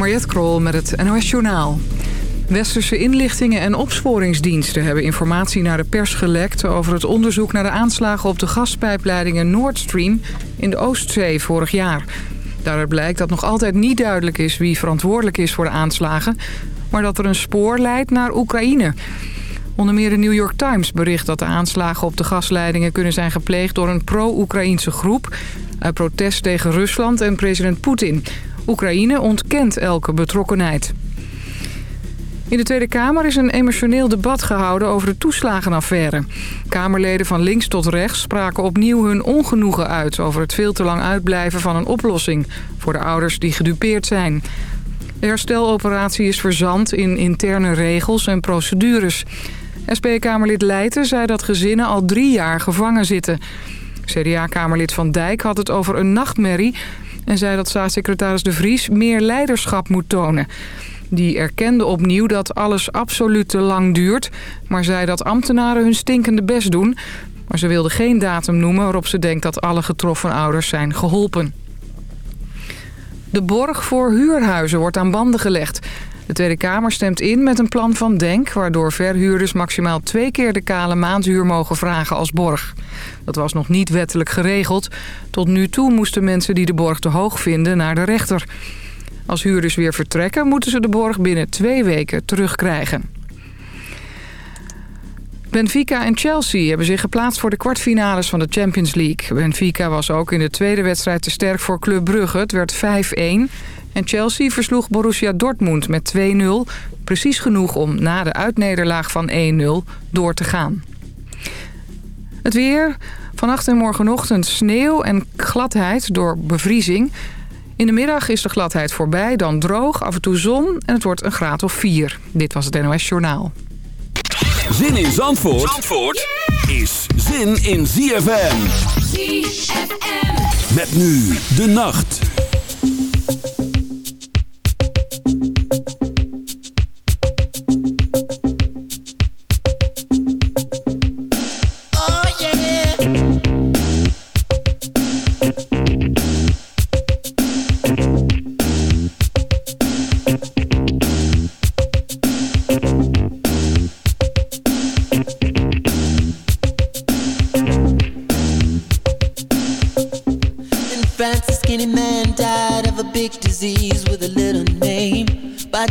Mariette Krol met het NOS Journaal. Westerse inlichtingen en opsporingsdiensten hebben informatie naar de pers gelekt... over het onderzoek naar de aanslagen op de gaspijpleidingen Nord Stream in de Oostzee vorig jaar. Daaruit blijkt dat nog altijd niet duidelijk is wie verantwoordelijk is voor de aanslagen... maar dat er een spoor leidt naar Oekraïne. Onder meer de New York Times bericht dat de aanslagen op de gasleidingen kunnen zijn gepleegd door een pro-Oekraïnse groep... uit protest tegen Rusland en president Poetin... Oekraïne ontkent elke betrokkenheid. In de Tweede Kamer is een emotioneel debat gehouden over de toeslagenaffaire. Kamerleden van links tot rechts spraken opnieuw hun ongenoegen uit... over het veel te lang uitblijven van een oplossing voor de ouders die gedupeerd zijn. De hersteloperatie is verzand in interne regels en procedures. SP-Kamerlid Leijten zei dat gezinnen al drie jaar gevangen zitten. CDA-Kamerlid Van Dijk had het over een nachtmerrie en zei dat staatssecretaris De Vries meer leiderschap moet tonen. Die erkende opnieuw dat alles absoluut te lang duurt... maar zei dat ambtenaren hun stinkende best doen... maar ze wilde geen datum noemen waarop ze denkt dat alle getroffen ouders zijn geholpen. De borg voor huurhuizen wordt aan banden gelegd. De Tweede Kamer stemt in met een plan van Denk... waardoor verhuurders maximaal twee keer de kale maandhuur mogen vragen als borg. Dat was nog niet wettelijk geregeld. Tot nu toe moesten mensen die de borg te hoog vinden naar de rechter. Als huurders weer vertrekken moeten ze de borg binnen twee weken terugkrijgen. Benfica en Chelsea hebben zich geplaatst voor de kwartfinales van de Champions League. Benfica was ook in de tweede wedstrijd te sterk voor Club Brugge. Het werd 5-1. En Chelsea versloeg Borussia Dortmund met 2-0. Precies genoeg om na de uitnederlaag van 1-0 door te gaan. Het weer. Vannacht en morgenochtend sneeuw en gladheid door bevriezing. In de middag is de gladheid voorbij, dan droog, af en toe zon en het wordt een graad of 4. Dit was het NOS Journaal. Zin in Zandvoort, Zandvoort is zin in ZFM. ZFM. Met nu de nacht.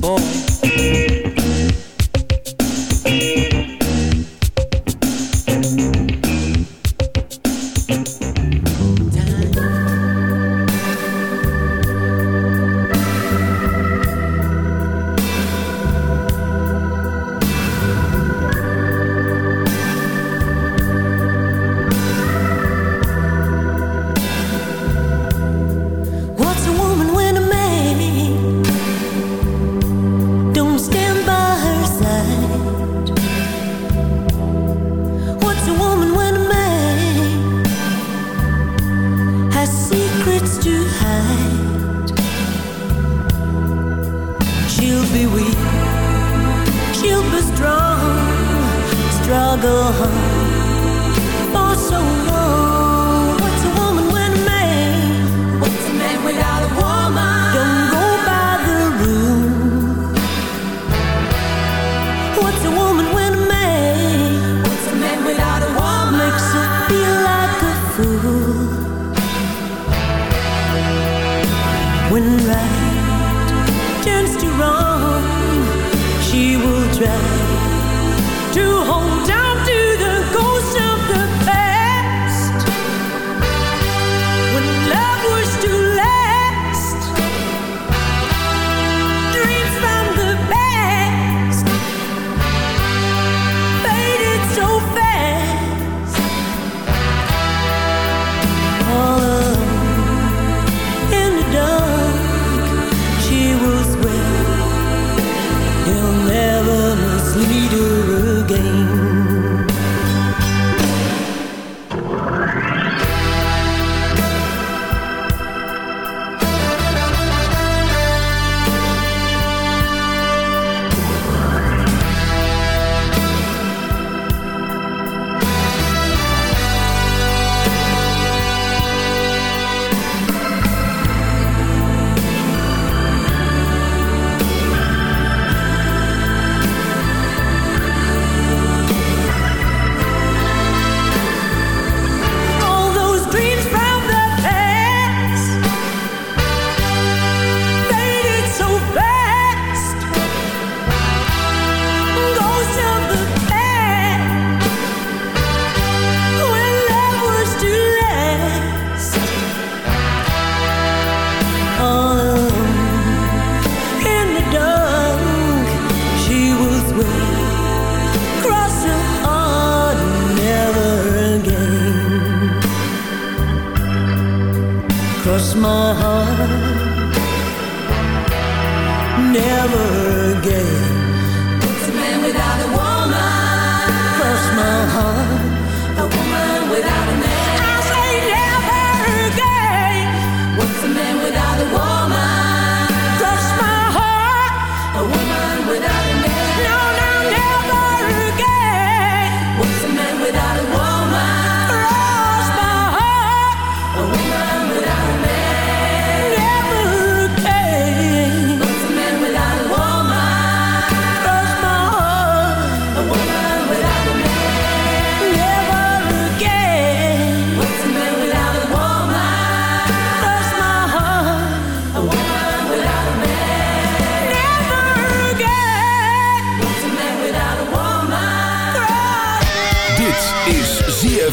boy.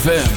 That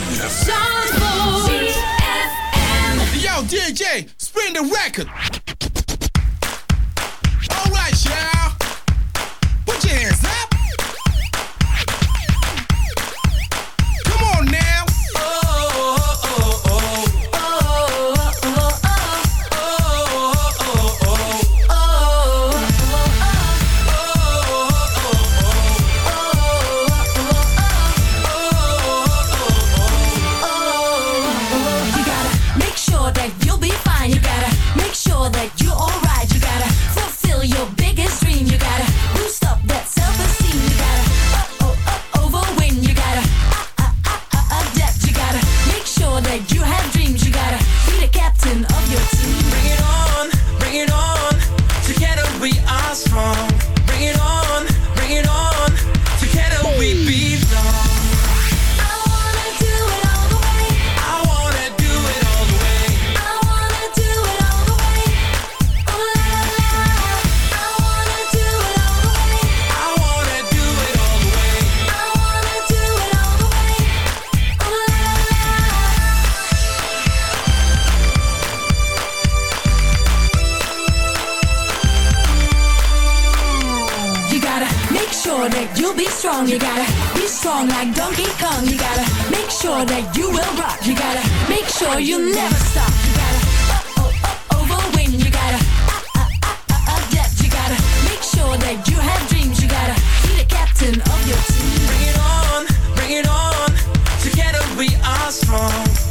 we are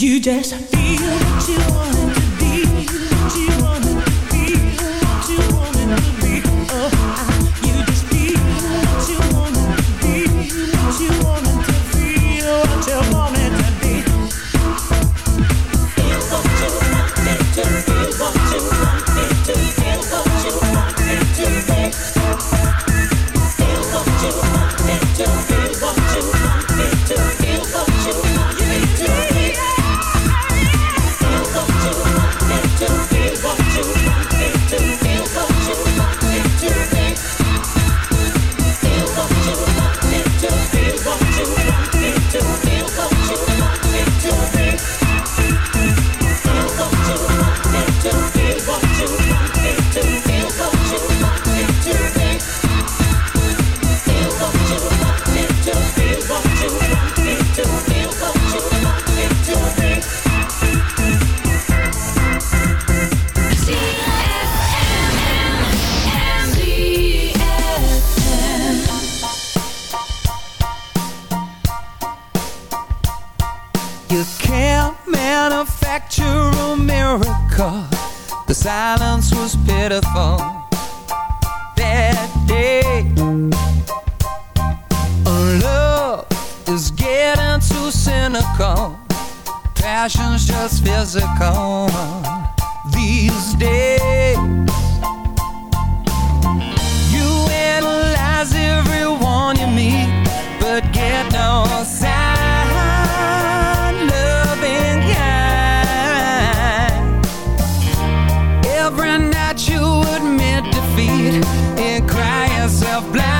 You just feel what you want to be, what you want every night you admit defeat. And cry yourself blind.